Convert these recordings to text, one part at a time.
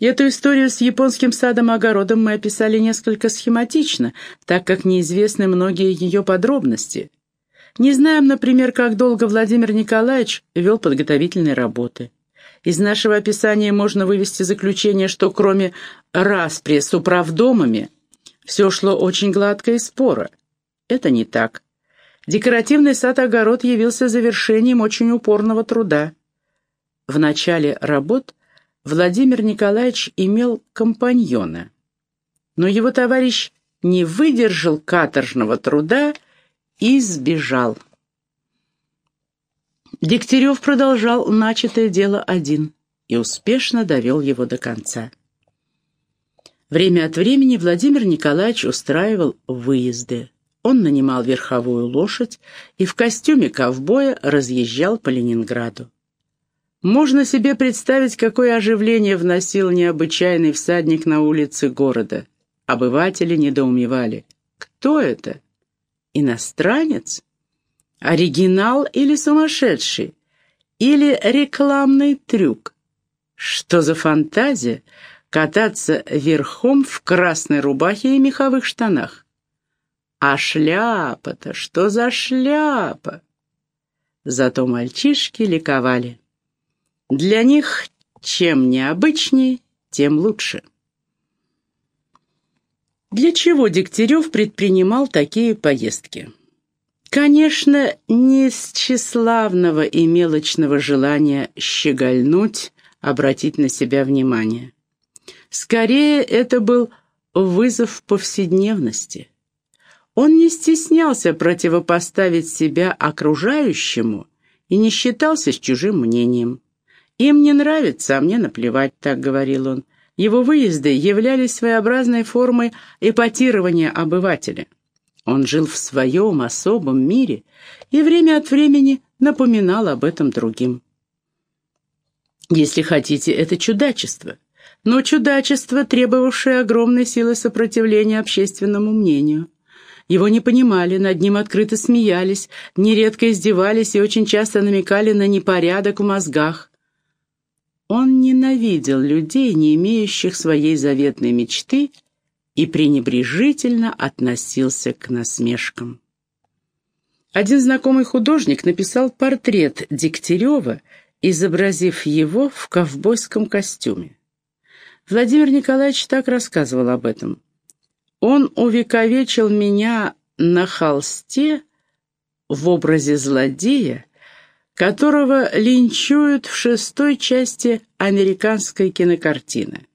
Эту историю с японским садом-огородом мы описали несколько схематично, так как неизвестны многие ее подробности. Не знаем, например, как долго Владимир Николаевич вел подготовительные работы. Из нашего описания можно вывести заключение, что кроме распри с управдомами, все шло очень гладко и споро. Это не так. Декоративный сад-огород явился завершением очень упорного труда. В начале работ Владимир Николаевич имел компаньона. Но его товарищ не выдержал каторжного труда и сбежал. Дегтярев продолжал начатое дело один и успешно довел его до конца. Время от времени Владимир Николаевич устраивал выезды. Он нанимал верховую лошадь и в костюме ковбоя разъезжал по Ленинграду. Можно себе представить, какое оживление вносил необычайный всадник на улице города. Обыватели недоумевали. Кто это? Иностранец? Оригинал или сумасшедший? Или рекламный трюк? Что за фантазия кататься верхом в красной рубахе и меховых штанах? А шляпа-то, что за шляпа? Зато мальчишки ликовали. Для них чем необычней, тем лучше. Для чего Дегтярев предпринимал такие поездки? Конечно, не с тщеславного и мелочного желания щегольнуть, обратить на себя внимание. Скорее, это был вызов повседневности. Он не стеснялся противопоставить себя окружающему и не считался с чужим мнением. «Им не нравится, а мне наплевать», — так говорил он. Его выезды являлись своеобразной формой эпатирования обывателя. Он жил в своем особом мире и время от времени напоминал об этом другим. Если хотите, это чудачество. Но чудачество, требовавшее огромной силы сопротивления общественному мнению. Его не понимали, над ним открыто смеялись, нередко издевались и очень часто намекали на непорядок в мозгах. Он ненавидел людей, не имеющих своей заветной мечты, и пренебрежительно относился к насмешкам. Один знакомый художник написал портрет Дегтярева, изобразив его в ковбойском костюме. Владимир Николаевич так рассказывал об этом. «Он увековечил меня на холсте в образе злодея, которого линчуют в шестой части американской кинокартины.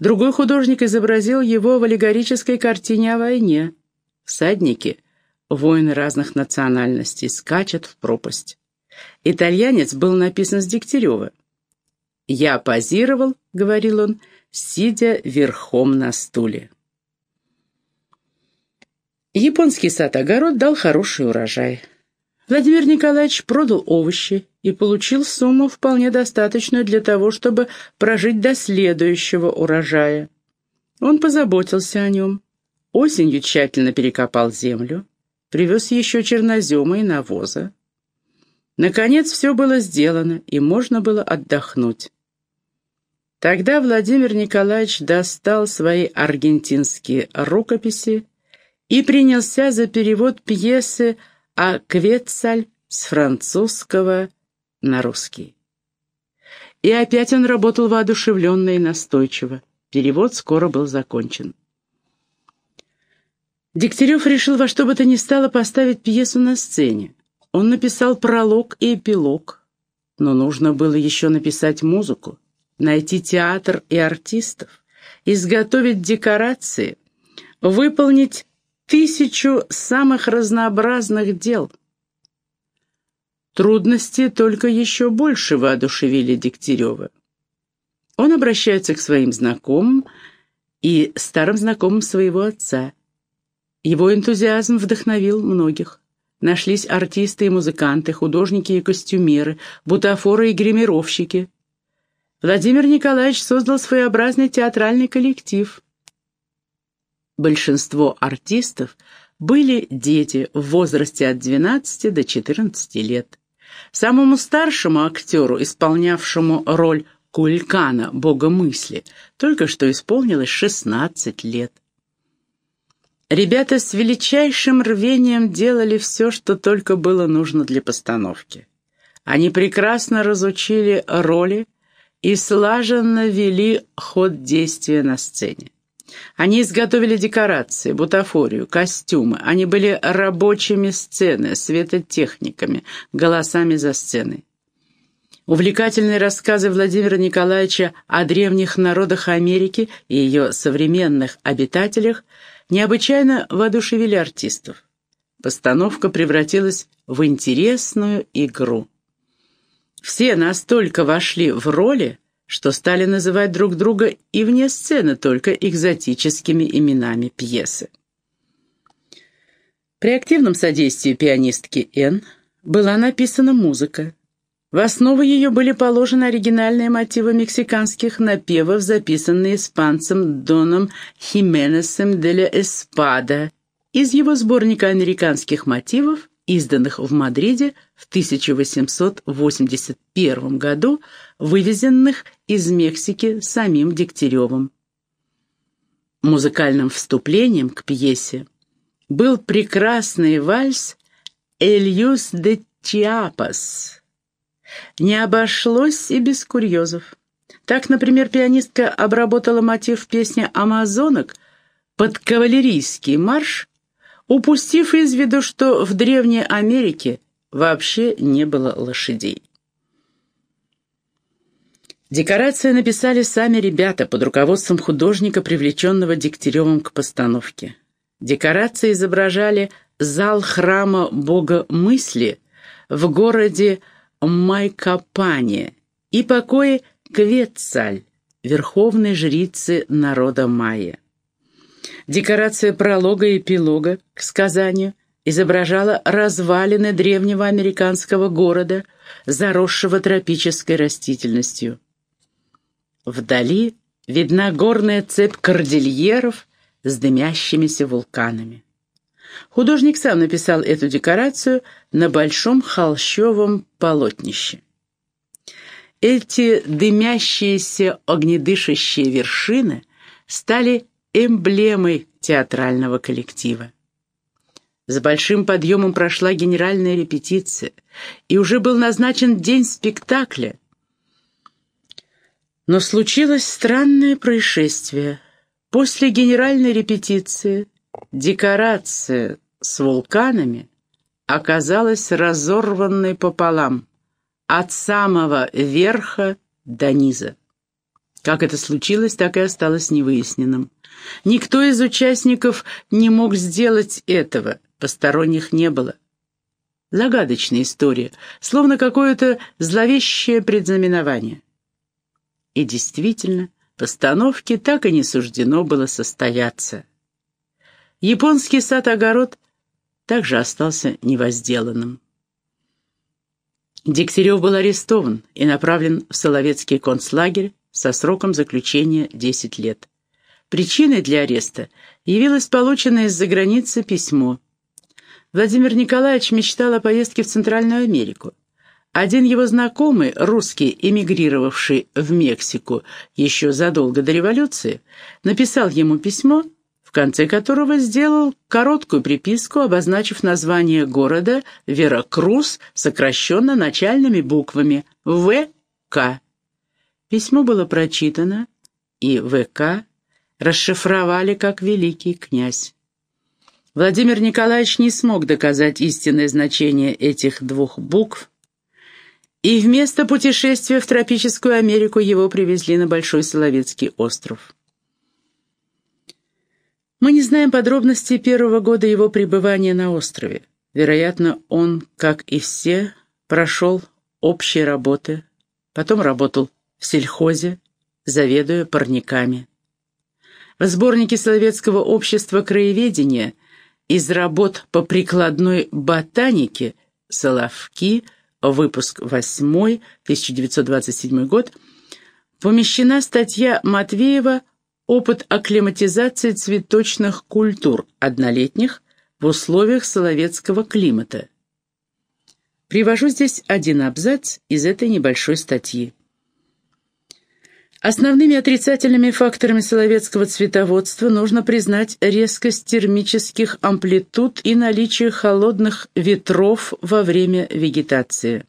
Другой художник изобразил его в аллегорической картине о войне. Всадники, воины разных национальностей, скачут в пропасть. Итальянец был написан с Дегтярева. «Я позировал», — говорил он, сидя верхом на стуле. Японский сад-огород дал хороший урожай. Владимир Николаевич продал овощи и получил сумму вполне достаточную для того, чтобы прожить до следующего урожая. Он позаботился о нем. Осенью тщательно перекопал землю, привез еще чернозема и навоза. Наконец все было сделано, и можно было отдохнуть. Тогда Владимир Николаевич достал свои аргентинские рукописи и принялся за перевод пьесы а Квецаль с французского на русский. И опять он работал воодушевленно и настойчиво. Перевод скоро был закончен. Дегтярев решил во что бы то ни стало поставить пьесу на сцене. Он написал пролог и эпилог, но нужно было еще написать музыку, найти театр и артистов, изготовить декорации, выполнить тысячу самых разнообразных дел. Трудности только еще больше воодушевили Дегтярева. Он обращается к своим знакомым и старым знакомым своего отца. Его энтузиазм вдохновил многих. Нашлись артисты и музыканты, художники и костюмеры, бутафоры и гримировщики. Владимир Николаевич создал своеобразный театральный коллектив – Большинство артистов были дети в возрасте от 12 до 14 лет. Самому старшему актеру, исполнявшему роль Кулькана, бога мысли, только что исполнилось 16 лет. Ребята с величайшим рвением делали все, что только было нужно для постановки. Они прекрасно разучили роли и слаженно вели ход действия на сцене. Они изготовили декорации, бутафорию, костюмы. Они были рабочими сцены, светотехниками, голосами за сценой. Увлекательные рассказы Владимира Николаевича о древних народах Америки и ее современных обитателях необычайно воодушевили артистов. Постановка превратилась в интересную игру. Все настолько вошли в роли, что стали называть друг друга и вне сцены только экзотическими именами пьесы. При активном содействии пианистки Н была написана музыка. В основу ее были положены оригинальные мотивы мексиканских напевов, записанные испанцем Доном Хименесом де ля Эспада из его сборника американских мотивов изданных в Мадриде в 1881 году, вывезенных из Мексики самим Дегтяревым. Музыкальным вступлением к пьесе был прекрасный вальс «Эльюс де Чиапас». Не обошлось и без курьезов. Так, например, пианистка обработала мотив песни «Амазонок» под кавалерийский марш упустив из виду, что в Древней Америке вообще не было лошадей. Декорации написали сами ребята под руководством художника, привлеченного Дегтяревым к постановке. Декорации изображали зал храма бога мысли в городе Майкопане и покои Кветцаль, верховной жрицы народа майя. Декорация пролога и эпилога к сказанию изображала развалины древнего американского города, заросшего тропической растительностью. Вдали видна горная цепь кордильеров с дымящимися вулканами. Художник сам написал эту декорацию на большом холщовом полотнище. Эти дымящиеся огнедышащие вершины стали эмблемой театрального коллектива. С большим подъемом прошла генеральная репетиция, и уже был назначен день спектакля. Но случилось странное происшествие. После генеральной репетиции декорация с вулканами оказалась разорванной пополам, от самого верха до низа. Как это случилось, так и осталось невыясненным. Никто из участников не мог сделать этого, посторонних не было. Загадочная история, словно какое-то зловещее предзнаменование. И действительно, постановке так и не суждено было состояться. Японский сад-огород также остался невозделанным. Дегтярев был арестован и направлен в Соловецкий концлагерь со сроком заключения 10 лет. Причиной для ареста явилось полученное из-за границы письмо. Владимир Николаевич мечтал о поездке в Центральную Америку. Один его знакомый, русский, эмигрировавший в Мексику еще задолго до революции, написал ему письмо, в конце которого сделал короткую приписку, обозначив название города Веракрус, сокращенно начальными буквами «ВК». Письмо было прочитано, и ВК расшифровали как великий князь. Владимир Николаевич не смог доказать истинное значение этих двух букв, и вместо путешествия в тропическую Америку его привезли на Большой Соловецкий остров. Мы не знаем подробностей первого года его пребывания на острове. Вероятно, он, как и все, прошел общие работы, потом работал в сельхозе, заведуя парниками. В сборнике Соловецкого общества краеведения из работ по прикладной ботанике «Соловки», выпуск 8, 1927 год, помещена статья Матвеева «Опыт акклиматизации цветочных культур однолетних в условиях соловецкого климата». Привожу здесь один абзац из этой небольшой статьи. Основными отрицательными факторами соловецкого цветоводства нужно признать резкость термических амплитуд и наличие холодных ветров во время вегетации.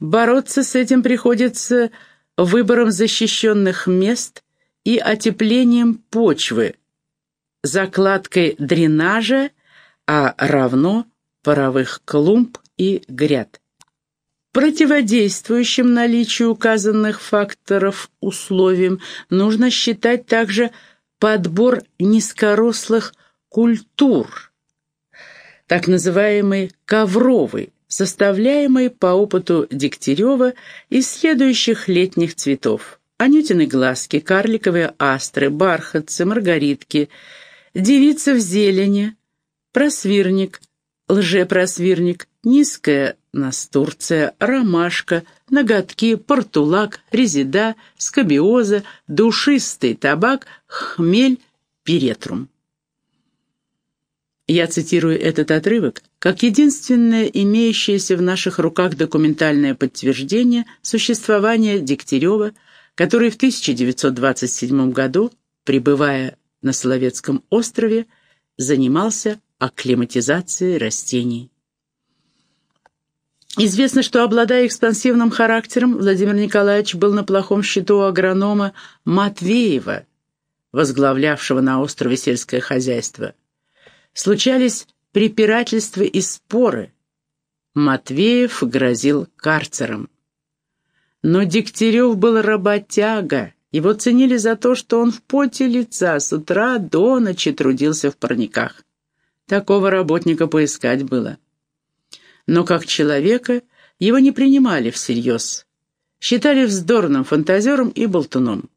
Бороться с этим приходится выбором защищенных мест и отеплением почвы, закладкой дренажа, а равно паровых клумб и гряд. Противодействующим наличию указанных факторов условием нужно считать также подбор низкорослых культур, так называемый ковровый, составляемый по опыту Дегтярева из следующих летних цветов. Анютины глазки, карликовые астры, бархатцы, маргаритки, девица в зелени, просвирник, лжепросвирник, низкая настурция, ромашка, ноготки, портулак, резида, скобиоза, душистый табак, хмель, перетрум. Я цитирую этот отрывок как единственное имеющееся в наших руках документальное подтверждение существования Дегтярева, который в 1927 году, пребывая на Соловецком острове, занимался акклиматизацией растений. Известно, что, обладая экспансивным характером, Владимир Николаевич был на плохом счету агронома Матвеева, возглавлявшего на острове сельское хозяйство. Случались препирательства и споры. Матвеев грозил карцером. Но Дегтярев был работяга. Его ценили за то, что он в поте лица с утра до ночи трудился в парниках. Такого работника поискать было но как человека его не принимали всерьез, считали вздорным фантазером и болтуном.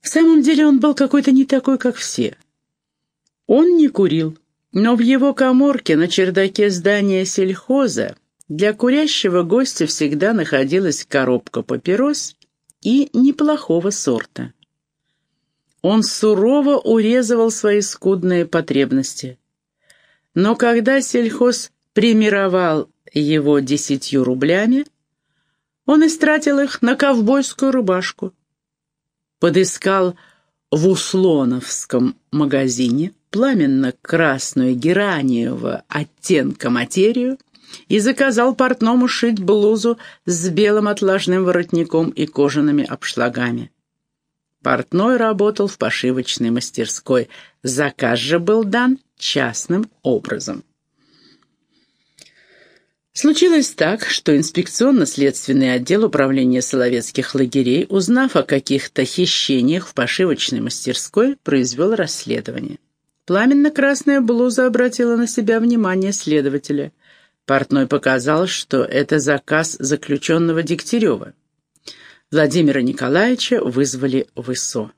В самом деле он был какой-то не такой, как все. Он не курил, но в его коморке на чердаке здания сельхоза для курящего гостя всегда находилась коробка папирос и неплохого сорта. Он сурово урезывал свои скудные потребности. Но когда сельхоз примировал его десятью рублями, он истратил их на ковбойскую рубашку. Подыскал в Услоновском магазине пламенно-красную гераниевого оттенка материю и заказал портному шить блузу с белым отложным воротником и кожаными обшлагами. Портной работал в пошивочной мастерской. Заказ же был дан частным образом. Случилось так, что инспекционно-следственный отдел управления Соловецких лагерей, узнав о каких-то хищениях в пошивочной мастерской, произвел расследование. Пламенно-красная блуза обратила на себя внимание следователя. Портной показал, что это заказ заключенного Дегтярева. Владимира Николаевича вызвали в ИСО.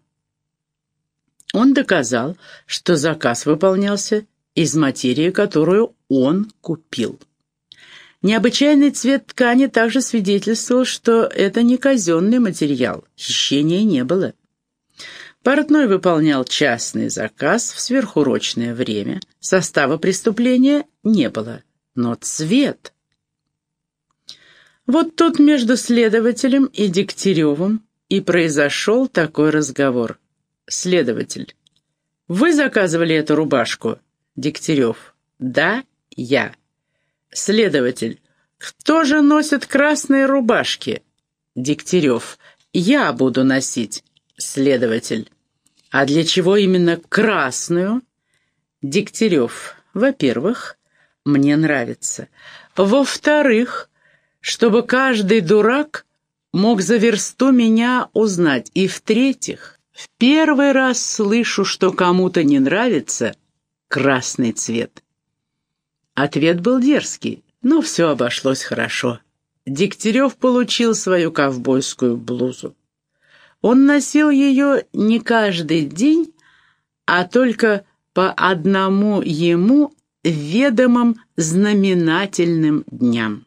Он доказал, что заказ выполнялся из материи, которую он купил. Необычайный цвет ткани также свидетельствовал, что это не казенный материал, хищения не было. Портной выполнял частный заказ в сверхурочное время. Состава преступления не было, но цвет... Вот тут между следователем и Дегтяревым и произошел такой разговор. Следователь. «Вы заказывали эту рубашку?» Дегтярев. «Да, я». Следователь. «Кто же носит красные рубашки?» Дегтярев. «Я буду носить». Следователь. «А для чего именно красную?» Дегтярев. «Во-первых, мне нравится. Во-вторых, чтобы каждый дурак мог за версту меня узнать. И в-третьих, в первый раз слышу, что кому-то не нравится красный цвет. Ответ был дерзкий, но все обошлось хорошо. Дегтярев получил свою ковбойскую блузу. Он носил ее не каждый день, а только по одному ему ведомым знаменательным дням.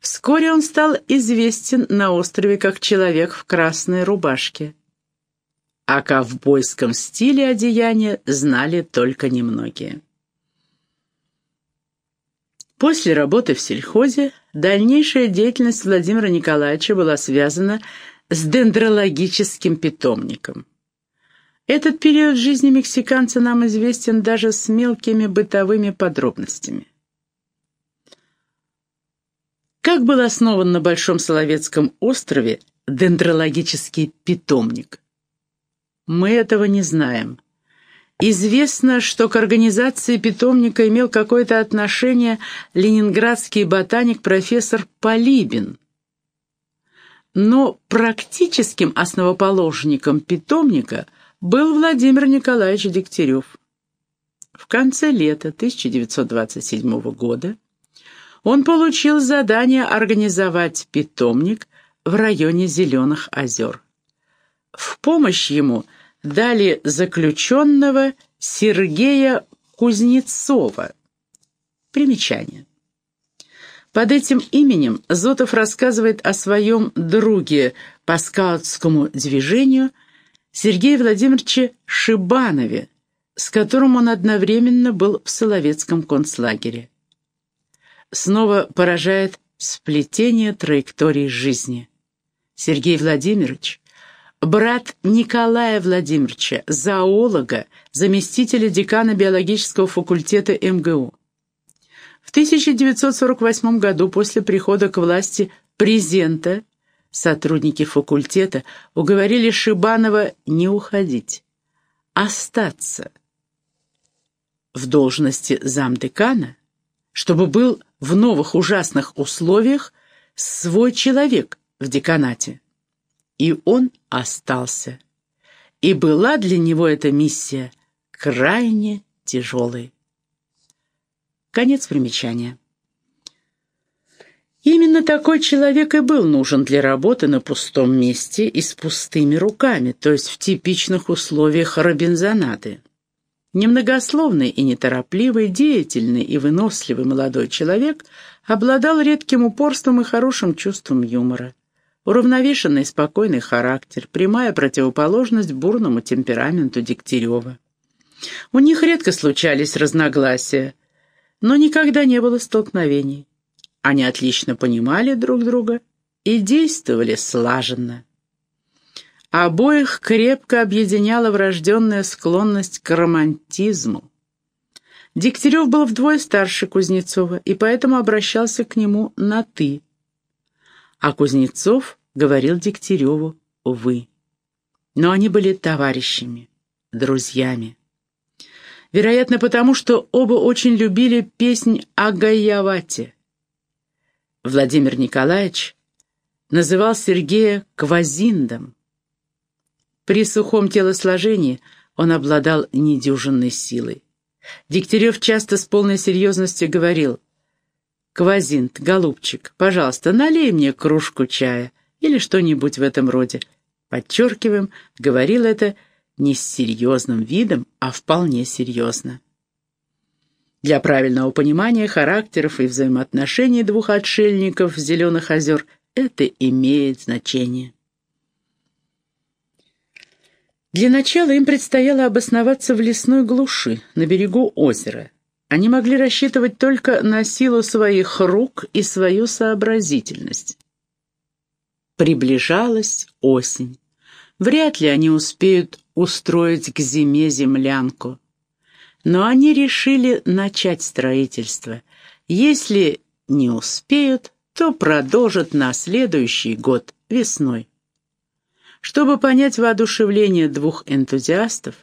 Вскоре он стал известен на острове как человек в красной рубашке. О ковбойском стиле одеяния знали только немногие. После работы в сельхозе дальнейшая деятельность Владимира Николаевича была связана с дендрологическим питомником. Этот период жизни мексиканца нам известен даже с мелкими бытовыми подробностями. Как был основан на Большом Соловецком острове дендрологический питомник? Мы этого не знаем. Известно, что к организации питомника имел какое-то отношение ленинградский ботаник профессор Полибин. Но практическим основоположником питомника был Владимир Николаевич Дегтярев. В конце лета 1927 года он получил задание организовать питомник в районе Зеленых озер. В помощь ему – дали заключенного Сергея Кузнецова. Примечание. Под этим именем Зотов рассказывает о своем друге по скаутскому движению Сергее Владимировиче Шибанове, с которым он одновременно был в Соловецком концлагере. Снова поражает сплетение траектории жизни. Сергей Владимирович брат Николая Владимировича, зоолога, заместителя декана биологического факультета МГУ. В 1948 году после прихода к власти президента сотрудники факультета уговорили Шибанова не уходить, остаться в должности замдекана, чтобы был в новых ужасных условиях свой человек в деканате. И он остался. И была для него эта миссия крайне тяжелой. Конец примечания. Именно такой человек и был нужен для работы на пустом месте и с пустыми руками, то есть в типичных условиях робинзонады. Немногословный и неторопливый, деятельный и выносливый молодой человек обладал редким упорством и хорошим чувством юмора. Уравновешенный спокойный характер, прямая противоположность бурному темпераменту Дегтярева. У них редко случались разногласия, но никогда не было столкновений. Они отлично понимали друг друга и действовали слаженно. Обоих крепко объединяла врожденная склонность к романтизму. Дегтярев был вдвое старше Кузнецова и поэтому обращался к нему на «ты», а Кузнецов говорил Дегтяреву «вы». Но они были товарищами, друзьями. Вероятно, потому что оба очень любили песнь о Гаявате. Владимир Николаевич называл Сергея Квазиндом. При сухом телосложении он обладал недюжинной силой. Дегтярев часто с полной серьезностью говорил – «Квазинт, голубчик, пожалуйста, налей мне кружку чая» или что-нибудь в этом роде. Подчеркиваем, говорил это не с серьезным видом, а вполне серьезно. Для правильного понимания характеров и взаимоотношений двух отшельников Зеленых озер это имеет значение. Для начала им предстояло обосноваться в лесной глуши, на берегу озера. Они могли рассчитывать только на силу своих рук и свою сообразительность. Приближалась осень. Вряд ли они успеют устроить к зиме землянку. Но они решили начать строительство. Если не успеют, то продолжат на следующий год, весной. Чтобы понять воодушевление двух энтузиастов,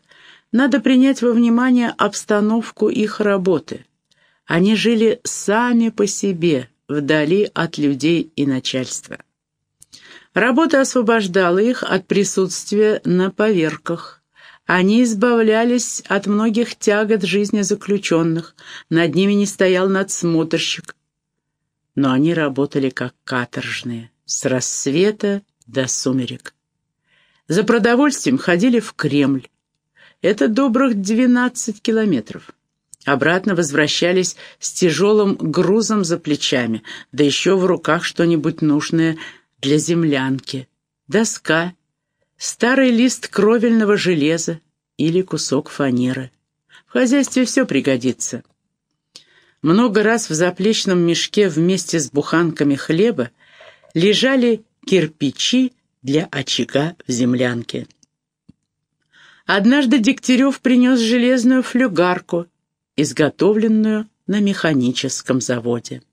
надо принять во внимание обстановку их работы. Они жили сами по себе, вдали от людей и начальства. Работа освобождала их от присутствия на поверках. Они избавлялись от многих тягот жизни заключенных, над ними не стоял надсмотрщик. Но они работали как каторжные, с рассвета до сумерек. За продовольствием ходили в Кремль, это добрых 12 километров. Обратно возвращались с тяжелым грузом за плечами, да еще в руках что-нибудь нужное для землянки. Доска, старый лист кровельного железа или кусок фанеры. В хозяйстве все пригодится. много раз в заплечном мешке вместе с буханками хлеба лежали кирпичи для очага в землянке. Однажды Дегтярев принес железную флюгарку, изготовленную на механическом заводе.